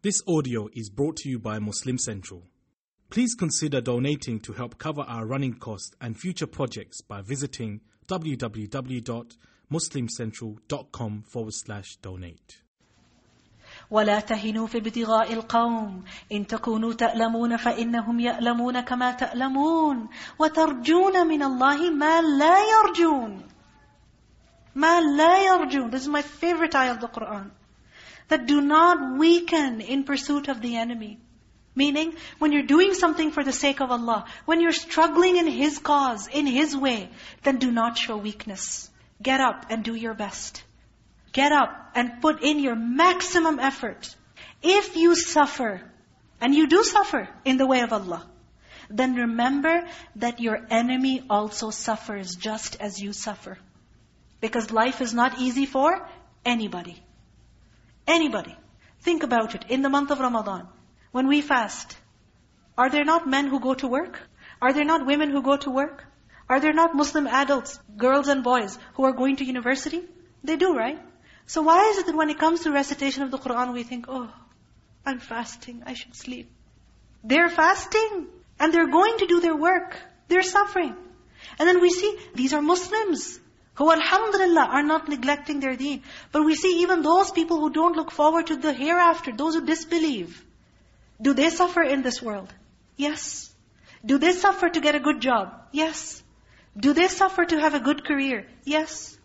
This audio is brought to you by Muslim Central. Please consider donating to help cover our running costs and future projects by visiting www.muslimcentral.com forward slash donate. ولا تهنوا في ابتغاء القوم إن تكونوا تألمون فإنهم يألمون كما تألمون وترجون من الله ما لا يرجون ما لا يرجون This is my favorite ayah of the Quran. That do not weaken in pursuit of the enemy. Meaning, when you're doing something for the sake of Allah, when you're struggling in His cause, in His way, then do not show weakness. Get up and do your best. Get up and put in your maximum effort. If you suffer, and you do suffer in the way of Allah, then remember that your enemy also suffers just as you suffer. Because life is not easy for anybody. Anybody. Think about it. In the month of Ramadan, when we fast, are there not men who go to work? Are there not women who go to work? Are there not Muslim adults, girls and boys, who are going to university? They do, right? So why is it that when it comes to recitation of the Qur'an, we think, oh, I'm fasting, I should sleep. They're fasting, and they're going to do their work. They're suffering. And then we see, these are Muslims who alhamdulillah are not neglecting their deen. But we see even those people who don't look forward to the hereafter, those who disbelieve. Do they suffer in this world? Yes. Do they suffer to get a good job? Yes. Do they suffer to have a good career? Yes.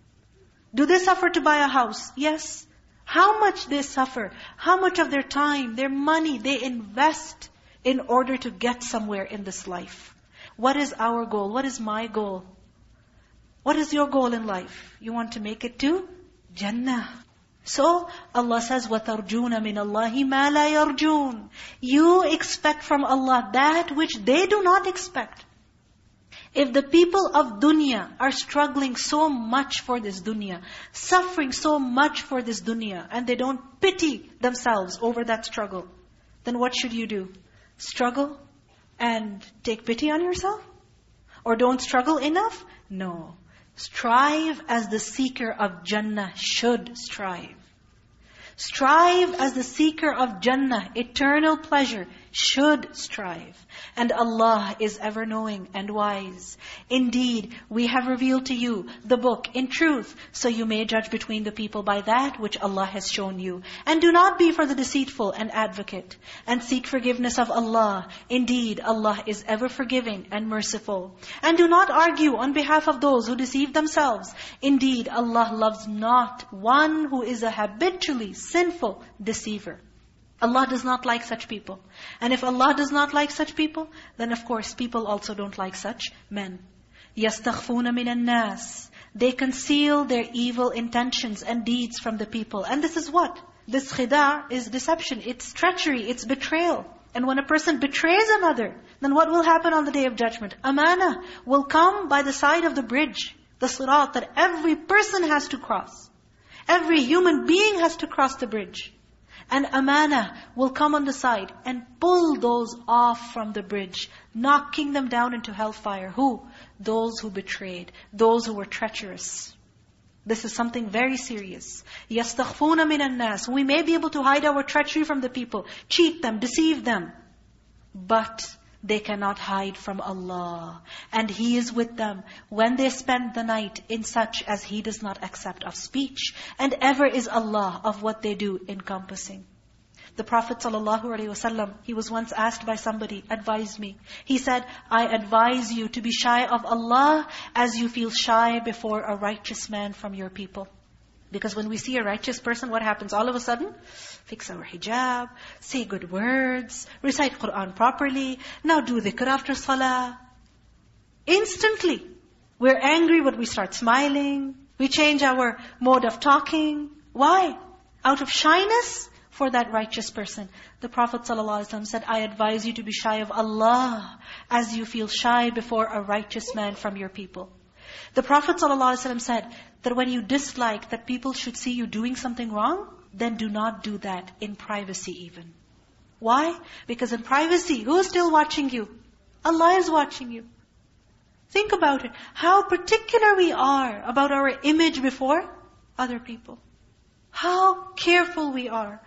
Do they suffer to buy a house? Yes. How much they suffer, how much of their time, their money they invest in order to get somewhere in this life. What is our goal? What is my goal? What is your goal in life? You want to make it to Jannah. So Allah says, وَتَرْجُونَ مِنَ اللَّهِ مَا لَا يَرْجُونَ You expect from Allah that which they do not expect. If the people of dunya are struggling so much for this dunya, suffering so much for this dunya, and they don't pity themselves over that struggle, then what should you do? Struggle and take pity on yourself? Or don't struggle enough? No. Strive as the seeker of Jannah should strive. Strive as the seeker of Jannah, eternal pleasure, should strive. And Allah is ever knowing and wise. Indeed, we have revealed to you the book in truth, so you may judge between the people by that which Allah has shown you. And do not be for the deceitful and advocate. And seek forgiveness of Allah. Indeed, Allah is ever forgiving and merciful. And do not argue on behalf of those who deceive themselves. Indeed, Allah loves not one who is a habitually sinful deceiver. Allah does not like such people. And if Allah does not like such people, then of course people also don't like such men. يَسْتَخْفُونَ مِنَ النَّاسِ They conceal their evil intentions and deeds from the people. And this is what? This khida is deception. It's treachery. It's betrayal. And when a person betrays another, then what will happen on the Day of Judgment? Amana will come by the side of the bridge, the sirat that every person has to cross. Every human being has to cross the bridge. And amana will come on the side and pull those off from the bridge, knocking them down into hellfire. Who? Those who betrayed, those who were treacherous. This is something very serious. يَسْتَخْفُونَ مِنَ النَّاسِ We may be able to hide our treachery from the people, cheat them, deceive them. But they cannot hide from Allah. And He is with them when they spend the night in such as He does not accept of speech. And ever is Allah of what they do encompassing. The Prophet ﷺ, he was once asked by somebody, advise me. He said, I advise you to be shy of Allah as you feel shy before a righteous man from your people. Because when we see a righteous person, what happens? All of a sudden, fix our hijab, say good words, recite Qur'an properly, now do dhikr after salah. Instantly, we're angry but we start smiling. We change our mode of talking. Why? Out of shyness for that righteous person. The Prophet ﷺ said, I advise you to be shy of Allah as you feel shy before a righteous man from your people. The Prophet ﷺ said that when you dislike that people should see you doing something wrong, then do not do that in privacy even. Why? Because in privacy, who is still watching you? Allah is watching you. Think about it. How particular we are about our image before other people. How careful we are.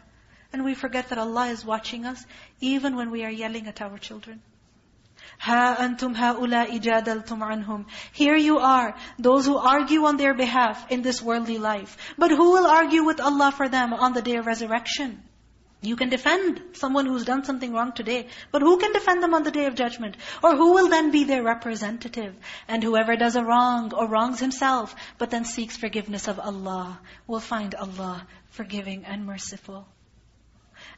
And we forget that Allah is watching us even when we are yelling at our children. Ha antum haula'i jadaltum anhum. Here you are, those who argue on their behalf in this worldly life. But who will argue with Allah for them on the day of resurrection? You can defend someone who's done something wrong today, but who can defend them on the day of judgment? Or who will then be their representative? And whoever does a wrong or wrongs himself, but then seeks forgiveness of Allah, will find Allah forgiving and merciful.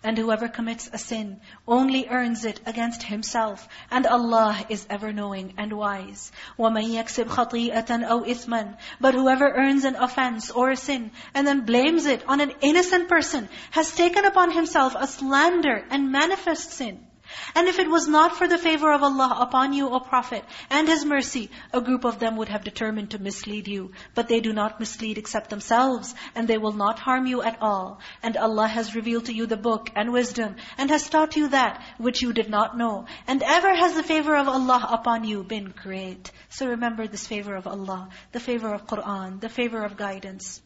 And whoever commits a sin only earns it against himself. And Allah is ever knowing and wise. وَمَنْ يَكْسِبْ خَطِيئَةً أَوْ إِثْمًا But whoever earns an offense or a sin and then blames it on an innocent person has taken upon himself a slander and manifest sin. And if it was not for the favor of Allah upon you, O Prophet, and His mercy, a group of them would have determined to mislead you. But they do not mislead except themselves, and they will not harm you at all. And Allah has revealed to you the book and wisdom, and has taught you that which you did not know. And ever has the favor of Allah upon you been great. So remember this favor of Allah, the favor of Qur'an, the favor of guidance.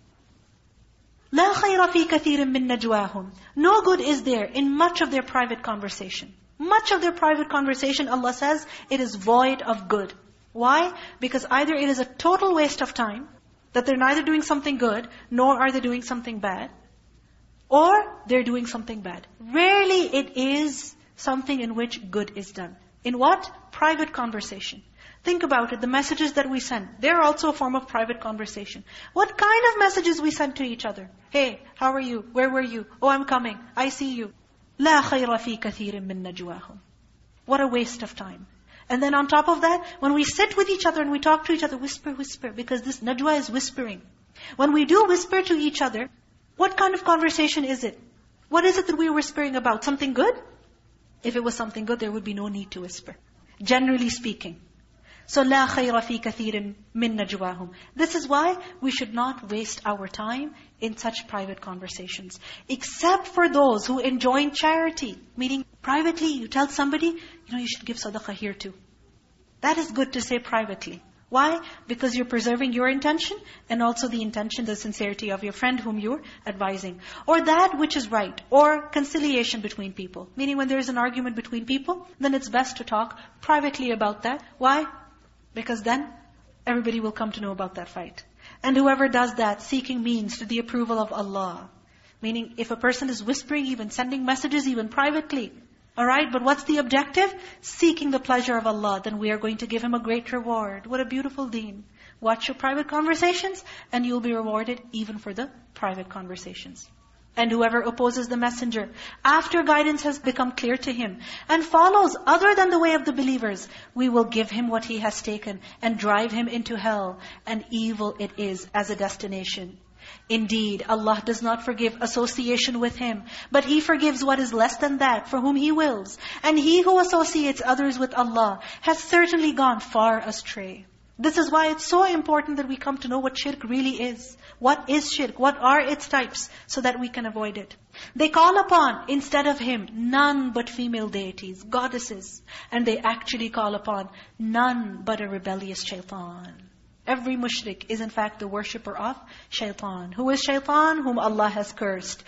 لا خير في كثير من نجواهم. No good is there in much of their private conversation. Much of their private conversation, Allah says, it is void of good. Why? Because either it is a total waste of time, that they're neither doing something good, nor are they doing something bad, or they're doing something bad. Rarely it is something in which good is done. In what? Private conversation. Think about it, the messages that we send, they're also a form of private conversation. What kind of messages we send to each other? Hey, how are you? Where were you? Oh, I'm coming. I see you. لا خير في كثير من نجواهم. What a waste of time. And then on top of that, when we sit with each other and we talk to each other, whisper, whisper, because this najwa is whispering. When we do whisper to each other, what kind of conversation is it? What is it that we're whispering about? Something good? If it was something good, there would be no need to whisper. Generally speaking. So لا خير في كثير min نجواهم. This is why we should not waste our time in such private conversations. Except for those who enjoin charity. Meaning privately you tell somebody, you know you should give sadaqah here too. That is good to say privately. Why? Because you're preserving your intention and also the intention, the sincerity of your friend whom you're advising. Or that which is right. Or conciliation between people. Meaning when there is an argument between people, then it's best to talk privately about that. Why? Because then everybody will come to know about that fight. And whoever does that, seeking means to the approval of Allah. Meaning, if a person is whispering, even sending messages, even privately, all right, but what's the objective? Seeking the pleasure of Allah, then we are going to give him a great reward. What a beautiful deen. Watch your private conversations, and you'll be rewarded even for the private conversations. And whoever opposes the messenger, after guidance has become clear to him, and follows other than the way of the believers, we will give him what he has taken, and drive him into hell, and evil it is as a destination. Indeed, Allah does not forgive association with Him, but He forgives what is less than that for whom He wills. And he who associates others with Allah has certainly gone far astray. This is why it's so important that we come to know what shirk really is. What is shirk? What are its types? So that we can avoid it. They call upon, instead of Him, none but female deities, goddesses. And they actually call upon none but a rebellious shaitan. Every mushrik is in fact the worshipper of shaitan. Who is shaitan? Whom Allah has cursed.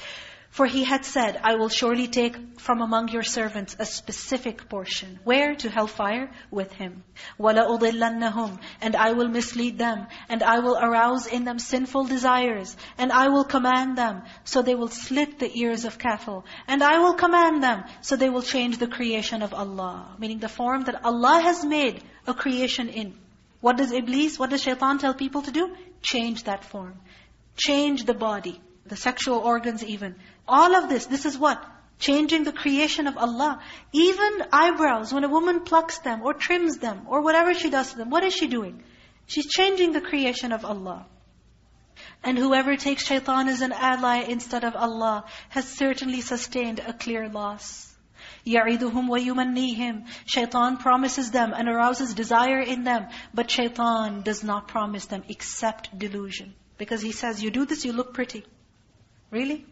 For He had said, I will surely take from among your servants a specific portion. Where? To hellfire with Him. وَلَأُضِلَّنَّهُمْ And I will mislead them. And I will arouse in them sinful desires. And I will command them. So they will slit the ears of cattle. And I will command them. So they will change the creation of Allah. Meaning the form that Allah has made a creation in. What does Iblis, what does shaitan tell people to do? Change that form. Change the body. The sexual organs even. All of this, this is what? Changing the creation of Allah. Even eyebrows, when a woman plucks them or trims them or whatever she does to them, what is she doing? She's changing the creation of Allah. And whoever takes shaitan as an ally instead of Allah has certainly sustained a clear loss. يَعِدُهُمْ وَيُمَنِّيهِمْ Shaitan promises them and arouses desire in them. But shaitan does not promise them except delusion. Because he says, you do this, you look pretty. Really?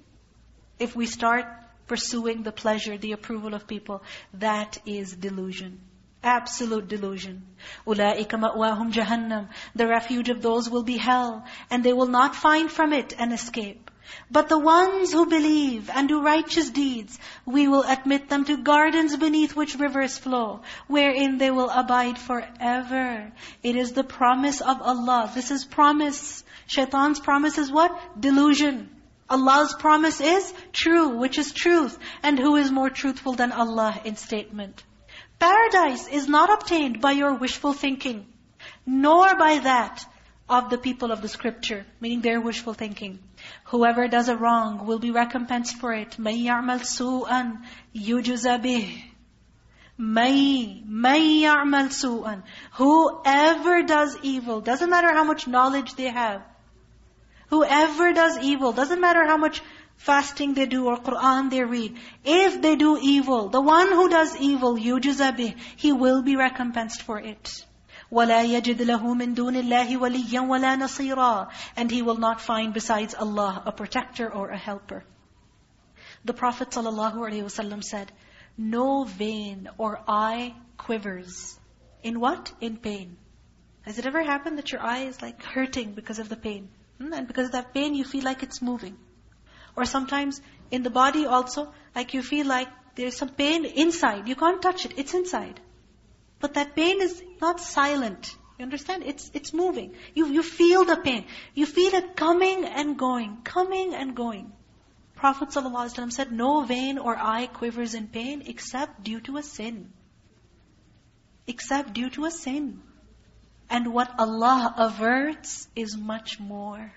if we start pursuing the pleasure, the approval of people, that is delusion. Absolute delusion. أُولَٰئِكَ مَأْوَاهُمْ جَهَنَّمْ The refuge of those will be hell, and they will not find from it an escape. But the ones who believe and do righteous deeds, we will admit them to gardens beneath which rivers flow, wherein they will abide forever. It is the promise of Allah. This is promise. Shaitan's promise is what? Delusion. Allah's promise is true, which is truth. And who is more truthful than Allah in statement? Paradise is not obtained by your wishful thinking, nor by that of the people of the scripture, meaning their wishful thinking. Whoever does a wrong will be recompensed for it. مَن يَعْمَلْ سُوءًا يُجْزَ بِهِ May, may يَعْمَلْ سُوءًا Whoever does evil, doesn't matter how much knowledge they have. Whoever does evil, doesn't matter how much fasting they do or Qur'an they read. If they do evil, the one who does evil, يُجْزَ بِهِ He will be recompensed for it. وَلَا يَجِدْ لَهُ مِن دُونِ اللَّهِ وَلِيًّا وَلَا نَصِيرًا And he will not find besides Allah a protector or a helper. The Prophet ﷺ said, No vein or eye quivers. In what? In pain. Has it ever happened that your eye is like hurting because of the pain? Hmm? And because of that pain, you feel like it's moving. Or sometimes in the body also, like you feel like there's some pain inside. You can't touch it. It's inside. But that pain is not silent. You understand? It's it's moving. You you feel the pain. You feel it coming and going, coming and going. Prophet ﷺ said, no vein or eye quivers in pain except due to a sin. Except due to a sin. And what Allah averts is much more.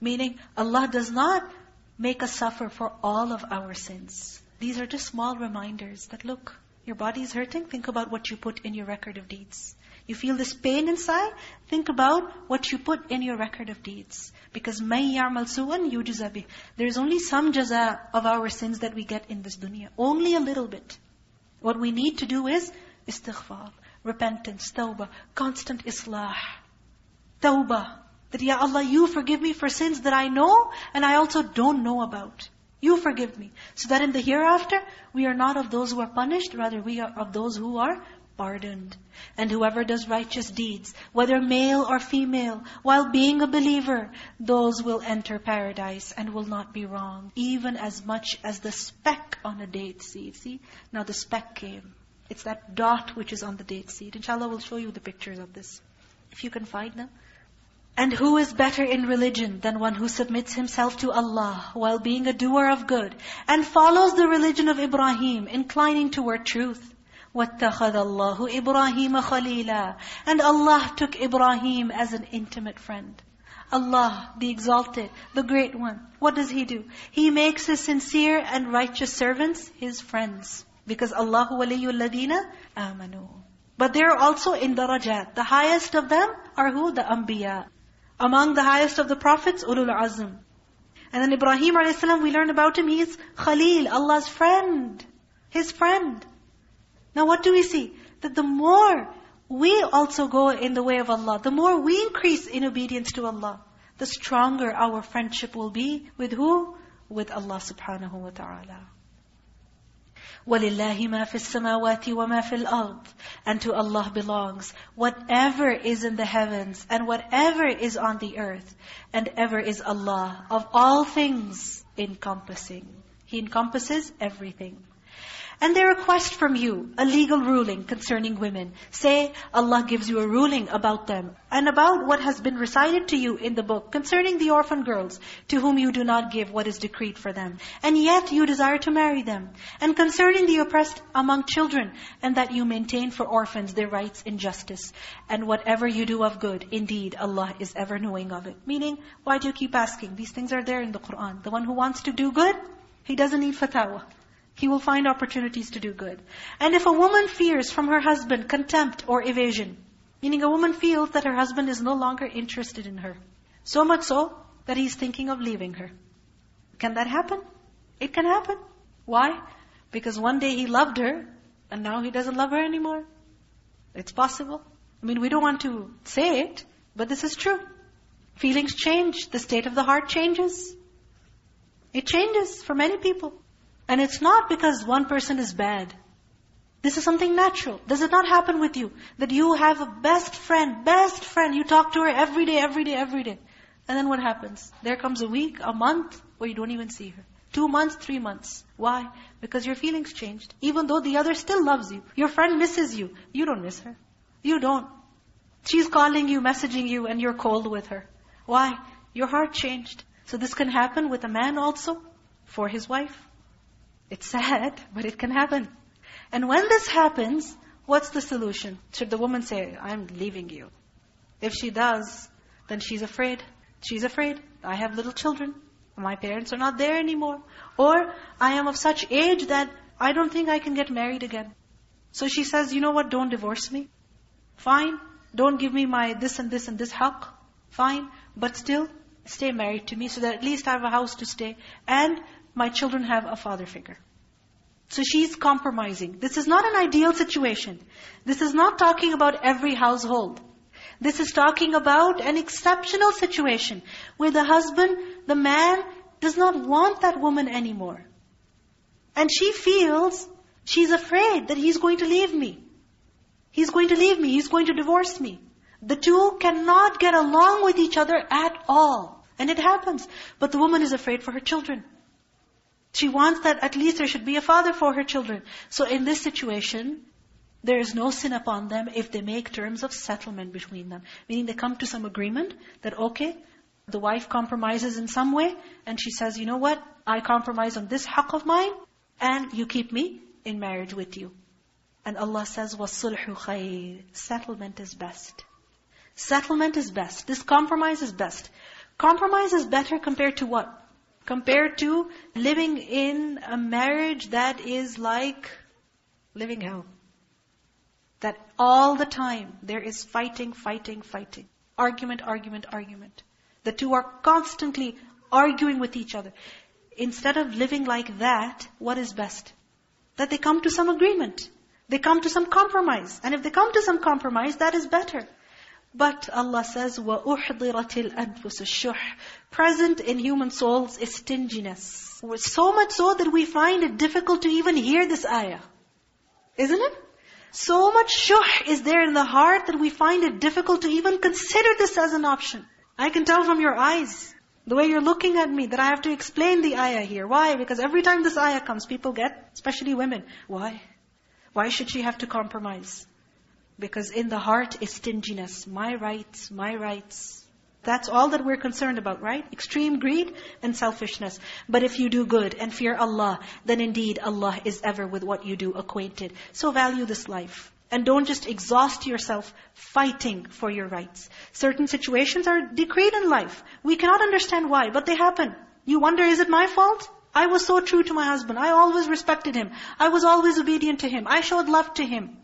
Meaning, Allah does not make us suffer for all of our sins. These are just small reminders that look, your body is hurting, think about what you put in your record of deeds. You feel this pain inside, think about what you put in your record of deeds. Because مَن يَعْمَلْ سُوًا يُجْزَ بِهِ There is only some jaza of our sins that we get in this dunya. Only a little bit. What we need to do is istighfar, repentance, tawbah, constant islah. Tawbah. That, Ya Allah, you forgive me for sins that I know and I also don't know about. You forgive me. So that in the hereafter, we are not of those who are punished, rather we are of those who are pardoned. And whoever does righteous deeds, whether male or female, while being a believer, those will enter paradise and will not be wrong, even as much as the speck on a date seed. See, now the speck came. It's that dot which is on the date seed. Inshallah, we'll show you the pictures of this. If you can find them. And who is better in religion than one who submits himself to Allah while being a doer of good and follows the religion of Ibrahim, inclining toward truth? وَاتَّخَذَ اللَّهُ إِبْرَاهِيمَ خَلِيلًا And Allah took Ibrahim as an intimate friend. Allah, the exalted, the great one. What does He do? He makes His sincere and righteous servants His friends. Because Allahu waliyul ladina amanu. But they are also in darajat. The highest of them are who? The anbiya. Among the highest of the prophets, ulul azm. And then Ibrahim a.s., we learn about him, he is Khalil, Allah's friend. His friend. Now what do we see? That the more we also go in the way of Allah, the more we increase in obedience to Allah, the stronger our friendship will be with who? With Allah subhanahu wa ta'ala. وَلِلَّهِ مَا فِي السَّمَاوَاتِ وَمَا فِي الْأَرْضِ And to Allah belongs whatever is in the heavens and whatever is on the earth. And ever is Allah of all things encompassing. He encompasses everything and they request from you a legal ruling concerning women. Say, Allah gives you a ruling about them and about what has been recited to you in the book concerning the orphan girls to whom you do not give what is decreed for them. And yet you desire to marry them. And concerning the oppressed among children and that you maintain for orphans their rights in justice. And whatever you do of good, indeed Allah is ever knowing of it. Meaning, why do you keep asking? These things are there in the Qur'an. The one who wants to do good, he doesn't need fatwa. He will find opportunities to do good. And if a woman fears from her husband contempt or evasion, meaning a woman feels that her husband is no longer interested in her, so much so that he's thinking of leaving her. Can that happen? It can happen. Why? Because one day he loved her, and now he doesn't love her anymore. It's possible. I mean, we don't want to say it, but this is true. Feelings change. The state of the heart changes. It changes for many people. And it's not because one person is bad. This is something natural. Does it not happen with you? That you have a best friend, best friend, you talk to her every day, every day, every day. And then what happens? There comes a week, a month, where you don't even see her. Two months, three months. Why? Because your feelings changed. Even though the other still loves you. Your friend misses you. You don't miss her. You don't. She's calling you, messaging you, and you're cold with her. Why? Your heart changed. So this can happen with a man also, for his wife. It's sad, but it can happen. And when this happens, what's the solution? Should the woman say, I'm leaving you? If she does, then she's afraid. She's afraid. I have little children. My parents are not there anymore. Or, I am of such age that I don't think I can get married again. So she says, you know what, don't divorce me. Fine. Don't give me my this and this and this haqq. Fine. But still, stay married to me so that at least I have a house to stay. And my children have a father figure. So she's compromising. This is not an ideal situation. This is not talking about every household. This is talking about an exceptional situation where the husband, the man, does not want that woman anymore. And she feels, she's afraid that he's going to leave me. He's going to leave me. He's going to divorce me. The two cannot get along with each other at all. And it happens. But the woman is afraid for her children. She wants that at least there should be a father for her children. So in this situation, there is no sin upon them if they make terms of settlement between them. Meaning they come to some agreement that, okay, the wife compromises in some way, and she says, you know what, I compromise on this haqq of mine, and you keep me in marriage with you. And Allah says, وَالصُّلْحُ خَيْرٌ Settlement is best. Settlement is best. This compromise is best. Compromise is better compared to what? Compared to living in a marriage that is like living hell. That all the time there is fighting, fighting, fighting. Argument, argument, argument. The two are constantly arguing with each other. Instead of living like that, what is best? That they come to some agreement. They come to some compromise. And if they come to some compromise, that is better. But Allah says, وَأُحْضِرَتِ الْأَنفُسُ الشُّحْ Present in human souls is stinginess. So much so that we find it difficult to even hear this ayah. Isn't it? So much shuh is there in the heart that we find it difficult to even consider this as an option. I can tell from your eyes, the way you're looking at me, that I have to explain the ayah here. Why? Because every time this ayah comes, people get, especially women, why? Why should she have to compromise? Because in the heart is stinginess. My rights, my rights. That's all that we're concerned about, right? Extreme greed and selfishness. But if you do good and fear Allah, then indeed Allah is ever with what you do acquainted. So value this life. And don't just exhaust yourself fighting for your rights. Certain situations are decreed in life. We cannot understand why, but they happen. You wonder, is it my fault? I was so true to my husband. I always respected him. I was always obedient to him. I showed love to him.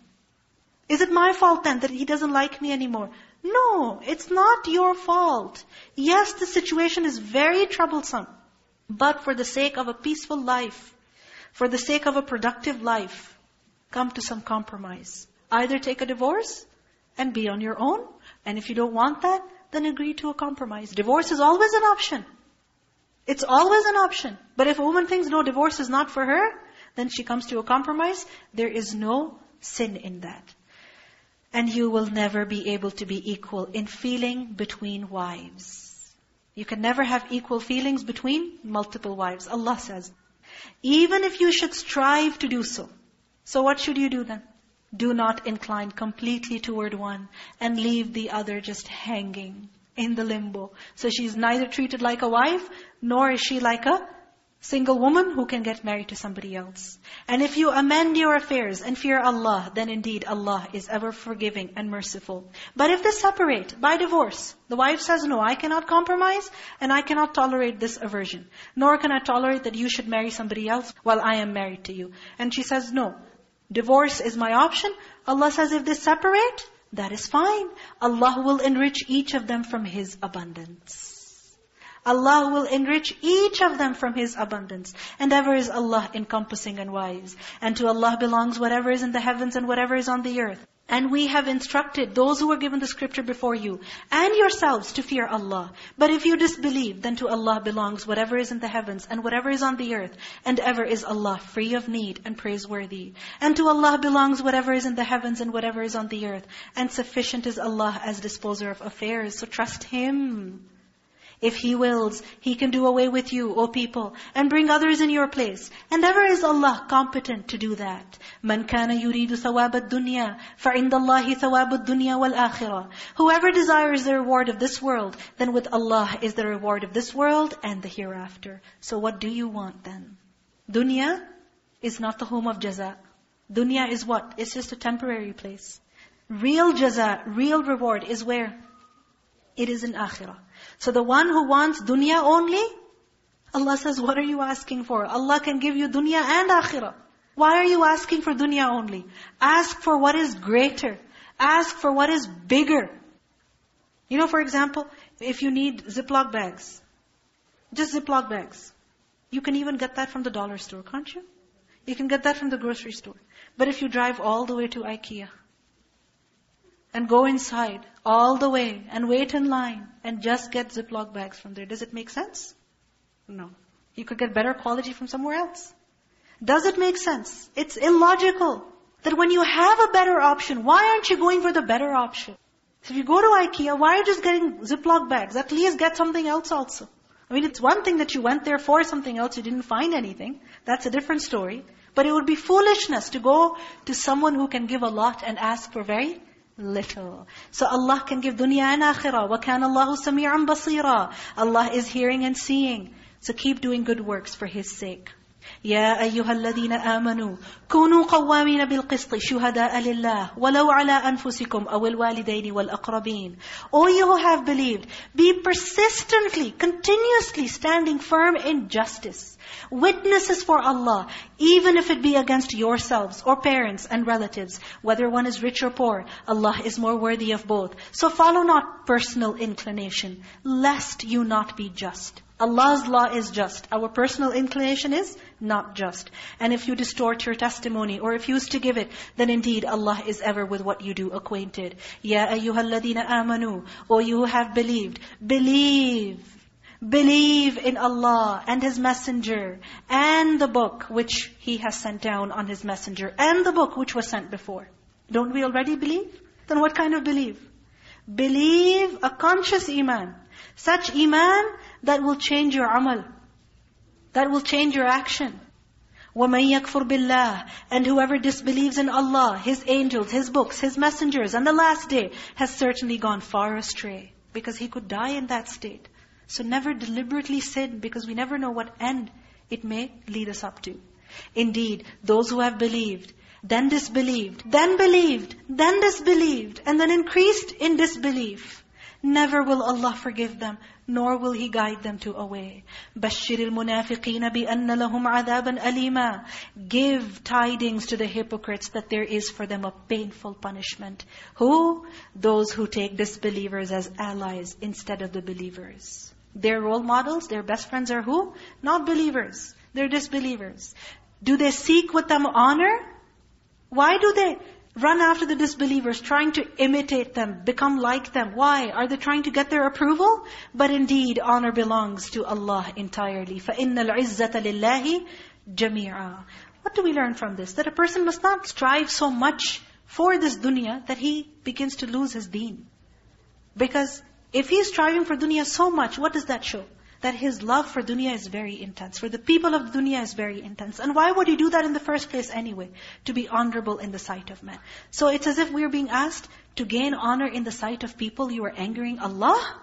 Is it my fault then that he doesn't like me anymore? No, it's not your fault. Yes, the situation is very troublesome. But for the sake of a peaceful life, for the sake of a productive life, come to some compromise. Either take a divorce and be on your own. And if you don't want that, then agree to a compromise. Divorce is always an option. It's always an option. But if a woman thinks, no, divorce is not for her, then she comes to a compromise. There is no sin in that. And you will never be able to be equal in feeling between wives. You can never have equal feelings between multiple wives. Allah says, even if you should strive to do so. So what should you do then? Do not incline completely toward one and leave the other just hanging in the limbo. So she's neither treated like a wife, nor is she like a single woman who can get married to somebody else. And if you amend your affairs and fear Allah, then indeed Allah is ever forgiving and merciful. But if they separate by divorce, the wife says, no, I cannot compromise and I cannot tolerate this aversion. Nor can I tolerate that you should marry somebody else while I am married to you. And she says, no, divorce is my option. Allah says, if they separate, that is fine. Allah will enrich each of them from His abundance. Allah will enrich each of them from His abundance. And ever is Allah encompassing and wise. And to Allah belongs whatever is in the heavens and whatever is on the earth. And we have instructed those who were given the scripture before you and yourselves to fear Allah. But if you disbelieve, then to Allah belongs whatever is in the heavens and whatever is on the earth. And ever is Allah free of need and praiseworthy. And to Allah belongs whatever is in the heavens and whatever is on the earth. And sufficient is Allah as disposer of affairs. So trust Him. If He wills, He can do away with you, O people, and bring others in your place. And ever is Allah competent to do that. مَنْ كَانَ يُرِيدُ ثَوَابَ الدُّنْيَا فَعِنْدَ اللَّهِ ثَوَابُ الدُّنْيَا وَالْآخِرَةِ Whoever desires the reward of this world, then with Allah is the reward of this world and the hereafter. So what do you want then? Dunya is not the home of jaza. Dunya is what? It's just a temporary place. Real jaza, real reward is where? It is in akhirah. So the one who wants dunya only, Allah says, what are you asking for? Allah can give you dunya and akhirah. Why are you asking for dunya only? Ask for what is greater. Ask for what is bigger. You know, for example, if you need Ziploc bags, just Ziploc bags. You can even get that from the dollar store, can't you? You can get that from the grocery store. But if you drive all the way to IKEA, and go inside all the way and wait in line and just get Ziploc bags from there. Does it make sense? No. You could get better quality from somewhere else. Does it make sense? It's illogical that when you have a better option, why aren't you going for the better option? So if you go to IKEA, why are you just getting Ziploc bags? At least get something else also. I mean, it's one thing that you went there for something else, you didn't find anything. That's a different story. But it would be foolishness to go to someone who can give a lot and ask for very little. So Allah can give dunya and akhirah. وَكَانَ اللَّهُ سَمِيعًا بَصِيرًا Allah is hearing and seeing. So keep doing good works for His sake. يا أيها الذين آمنوا كونوا قوامين بالقسط شهداء لله ولو على أنفسكم أو الوالدين والأقربين O you who have believed, be persistently, continuously standing firm in justice. Witnesses for Allah, even if it be against yourselves or parents and relatives, whether one is rich or poor, Allah is more worthy of both. So follow not personal inclination, lest you not be just. Allah's law is just. Our personal inclination is not just. And if you distort your testimony or refuse to give it, then indeed Allah is ever with what you do acquainted. Ya ayyuhalladhina amanu. O you who have believed. Believe. Believe in Allah and His Messenger and the book which He has sent down on His Messenger and the book which was sent before. Don't we already believe? Then what kind of belief? Believe a conscious iman. Such iman that will change your amal. That will change your action. وَمَن يَكْفُرْ بِاللَّهِ And whoever disbelieves in Allah, His angels, His books, His messengers, and the last day, has certainly gone far astray. Because he could die in that state. So never deliberately sin, because we never know what end it may lead us up to. Indeed, those who have believed, then disbelieved, then believed, then disbelieved, and then increased in disbelief, never will Allah forgive them, nor will He guide them to a way. بَشِّرِ الْمُنَافِقِينَ بِأَنَّ لَهُمْ عَذَابًا أَلِيمًا Give tidings to the hypocrites that there is for them a painful punishment. Who? Those who take disbelievers as allies instead of the believers. Their role models, their best friends are who? Not believers. They're disbelievers. Do they seek with them honor? Why do they run after the disbelievers, trying to imitate them, become like them. Why? Are they trying to get their approval? But indeed, honor belongs to Allah entirely. فَإِنَّ الْعِزَّةَ لِلَّهِ جَمِيعًا What do we learn from this? That a person must not strive so much for this dunya that he begins to lose his deen. Because if he is striving for dunya so much, what does that show? That his love for dunya is very intense. For the people of dunya is very intense. And why would he do that in the first place anyway? To be honorable in the sight of men. So it's as if we are being asked to gain honor in the sight of people, you are angering Allah?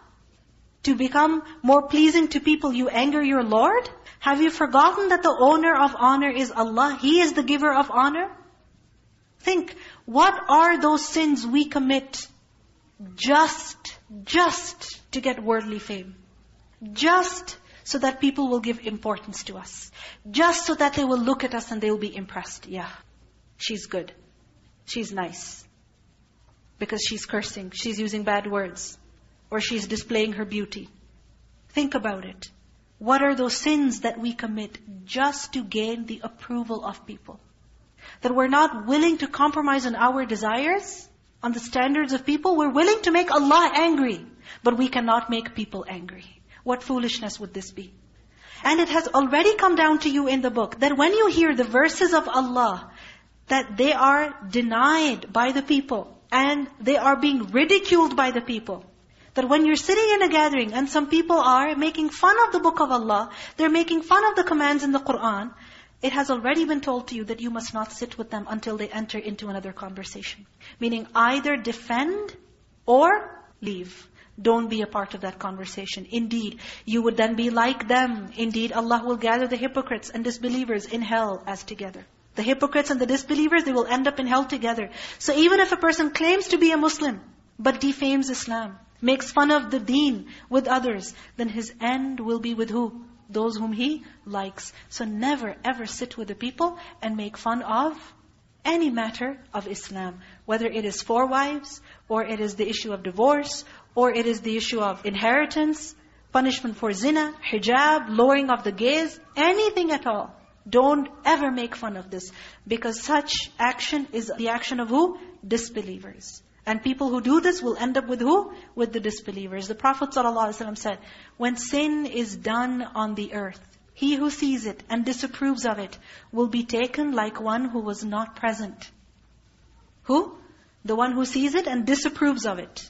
To become more pleasing to people, you anger your Lord? Have you forgotten that the owner of honor is Allah? He is the giver of honor? Think, what are those sins we commit just, just to get worldly fame? Just so that people will give importance to us. Just so that they will look at us and they will be impressed. Yeah, she's good. She's nice. Because she's cursing. She's using bad words. Or she's displaying her beauty. Think about it. What are those sins that we commit just to gain the approval of people? That we're not willing to compromise on our desires, on the standards of people. We're willing to make Allah angry, but we cannot make people angry. What foolishness would this be? And it has already come down to you in the book that when you hear the verses of Allah, that they are denied by the people and they are being ridiculed by the people. That when you're sitting in a gathering and some people are making fun of the book of Allah, they're making fun of the commands in the Qur'an, it has already been told to you that you must not sit with them until they enter into another conversation. Meaning either defend or leave. Don't be a part of that conversation. Indeed, you would then be like them. Indeed, Allah will gather the hypocrites and disbelievers in hell as together. The hypocrites and the disbelievers, they will end up in hell together. So even if a person claims to be a Muslim, but defames Islam, makes fun of the deen with others, then his end will be with who? Those whom he likes. So never ever sit with the people and make fun of any matter of Islam. Whether it is four wives, or it is the issue of divorce, or it is the issue of inheritance, punishment for zina, hijab, lowering of the gaze, anything at all. Don't ever make fun of this. Because such action is the action of who? Disbelievers. And people who do this will end up with who? With the disbelievers. The Prophet ﷺ said, when sin is done on the earth, he who sees it and disapproves of it will be taken like one who was not present. Who? The one who sees it and disapproves of it.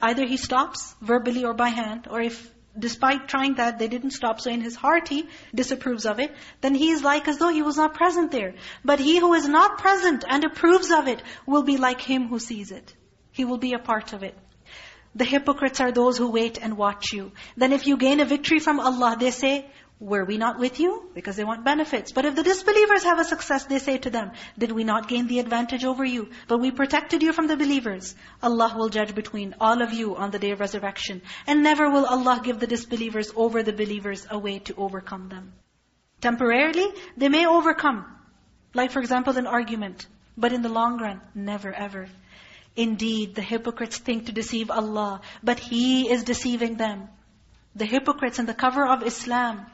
Either he stops, verbally or by hand, or if despite trying that, they didn't stop, so in his heart he disapproves of it, then he is like as though he was not present there. But he who is not present and approves of it will be like him who sees it. He will be a part of it. The hypocrites are those who wait and watch you. Then if you gain a victory from Allah, they say, were we not with you? Because they want benefits. But if the disbelievers have a success, they say to them, did we not gain the advantage over you? But we protected you from the believers. Allah will judge between all of you on the day of resurrection. And never will Allah give the disbelievers over the believers a way to overcome them. Temporarily, they may overcome. Like for example, an argument. But in the long run, never ever. Indeed, the hypocrites think to deceive Allah, but He is deceiving them. The hypocrites in the cover of Islam,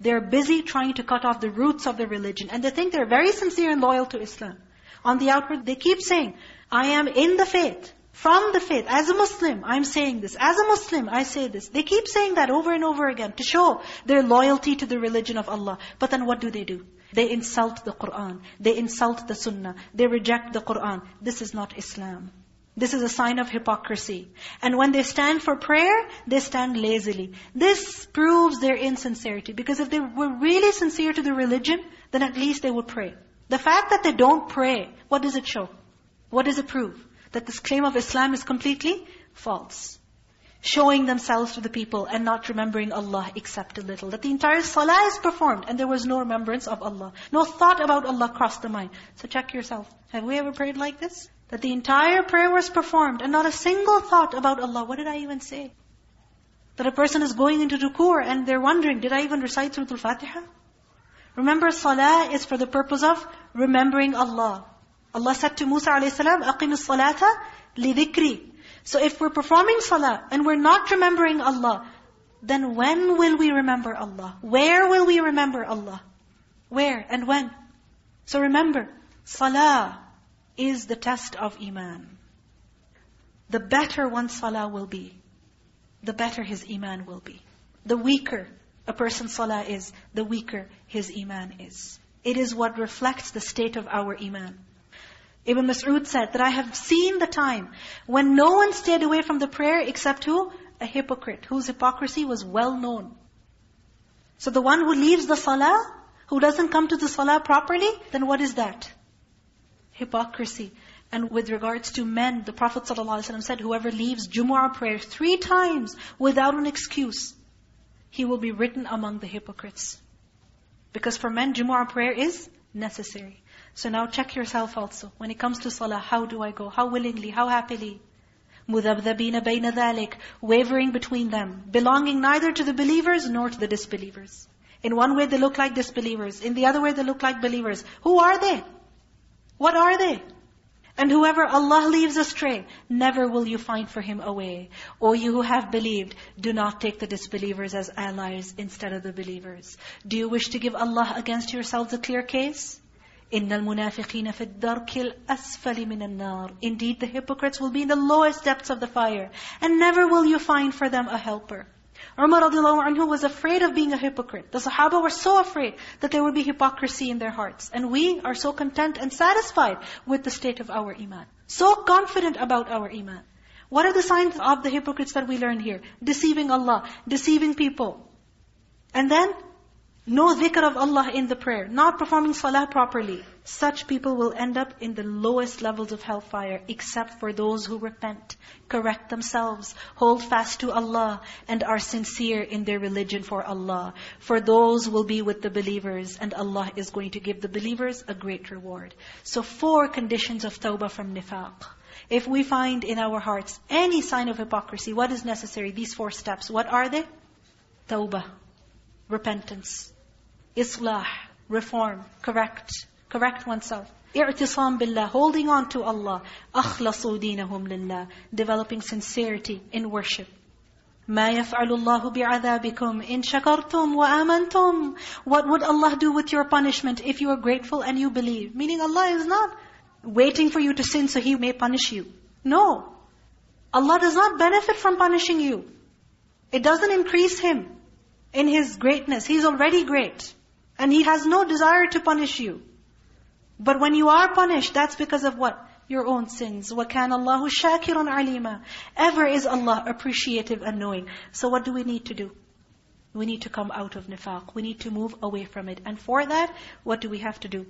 they're busy trying to cut off the roots of the religion. And they think they're very sincere and loyal to Islam. On the outward, they keep saying, I am in the faith, from the faith. As a Muslim, I'm saying this. As a Muslim, I say this. They keep saying that over and over again to show their loyalty to the religion of Allah. But then what do they do? They insult the Qur'an. They insult the Sunnah. They reject the Qur'an. This is not Islam. This is a sign of hypocrisy. And when they stand for prayer, they stand lazily. This proves their insincerity. Because if they were really sincere to the religion, then at least they would pray. The fact that they don't pray, what does it show? What does it prove? That this claim of Islam is completely false. Showing themselves to the people and not remembering Allah except a little. That the entire salah is performed and there was no remembrance of Allah. No thought about Allah crossed the mind. So check yourself. Have we ever prayed like this? that the entire prayer was performed and not a single thought about Allah. What did I even say? That a person is going into ruku and they're wondering, did I even recite Surah Al-Fatiha? Remember, salah is for the purpose of remembering Allah. Allah said to Musa a.s., أَقِمِ الصَّلَاةَ لِذِكْرِ So if we're performing salah and we're not remembering Allah, then when will we remember Allah? Where will we remember Allah? Where and when? So remember, salah, is the test of iman. The better one's salah will be, the better his iman will be. The weaker a person's salah is, the weaker his iman is. It is what reflects the state of our iman. Ibn Mas'ud said that I have seen the time when no one stayed away from the prayer except who? A hypocrite, whose hypocrisy was well known. So the one who leaves the salah, who doesn't come to the salah properly, then what is that? hypocrisy. And with regards to men, the Prophet ﷺ said, whoever leaves Jumu'ah prayer three times without an excuse, he will be written among the hypocrites. Because for men, Jumu'ah prayer is necessary. So now check yourself also. When it comes to salah, how do I go? How willingly? How happily? مُذَبْذَبِينَ بَيْنَ ذَلِكَ Wavering between them. Belonging neither to the believers nor to the disbelievers. In one way they look like disbelievers. In the other way they look like believers. Who are they? What are they? And whoever Allah leaves astray, never will you find for him a way. O you who have believed, do not take the disbelievers as allies instead of the believers. Do you wish to give Allah against yourselves a clear case? إِنَّ الْمُنَافِقِينَ فِي الدَّرْكِ الْأَسْفَلِ مِنَ النَّارِ Indeed, the hypocrites will be in the lowest depths of the fire, and never will you find for them a helper. Umar radiallahu anhu was afraid of being a hypocrite. The Sahaba were so afraid that there would be hypocrisy in their hearts. And we are so content and satisfied with the state of our iman. So confident about our iman. What are the signs of the hypocrites that we learn here? Deceiving Allah, deceiving people. And then, no dhikr of Allah in the prayer, not performing salah properly. Such people will end up in the lowest levels of hellfire, except for those who repent, correct themselves, hold fast to Allah, and are sincere in their religion for Allah. For those will be with the believers, and Allah is going to give the believers a great reward. So four conditions of tawbah from nifaq. If we find in our hearts any sign of hypocrisy, what is necessary? These four steps. What are they? Tawbah, repentance, islah, reform, correct, correct oneself. I'tisam billah, holding on to Allah. أَخْلَصُوا دِينَهُمْ لِلَّهِ Developing sincerity in worship. مَا يَفْعَلُ اللَّهُ بِعَذَابِكُمْ إِن شَكَرْتُمْ وَآمَنْتُمْ What would Allah do with your punishment if you are grateful and you believe? Meaning Allah is not waiting for you to sin so He may punish you. No. Allah does not benefit from punishing you. It doesn't increase Him in His greatness. He's already great. And He has no desire to punish you. But when you are punished, that's because of what? Your own sins. وَكَانَ اللَّهُ شَاكِرٌ عَلِيمًا Ever is Allah appreciative and knowing. So what do we need to do? We need to come out of nifaq. We need to move away from it. And for that, what do we have to do?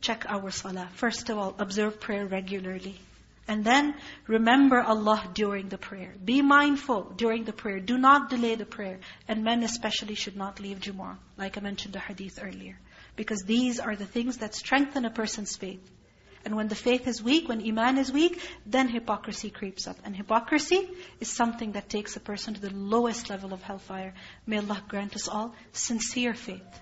Check our salah. First of all, observe prayer regularly. And then, remember Allah during the prayer. Be mindful during the prayer. Do not delay the prayer. And men especially should not leave Jumu'ah. Like I mentioned the hadith earlier. Because these are the things that strengthen a person's faith. And when the faith is weak, when iman is weak, then hypocrisy creeps up. And hypocrisy is something that takes a person to the lowest level of hellfire. May Allah grant us all sincere faith.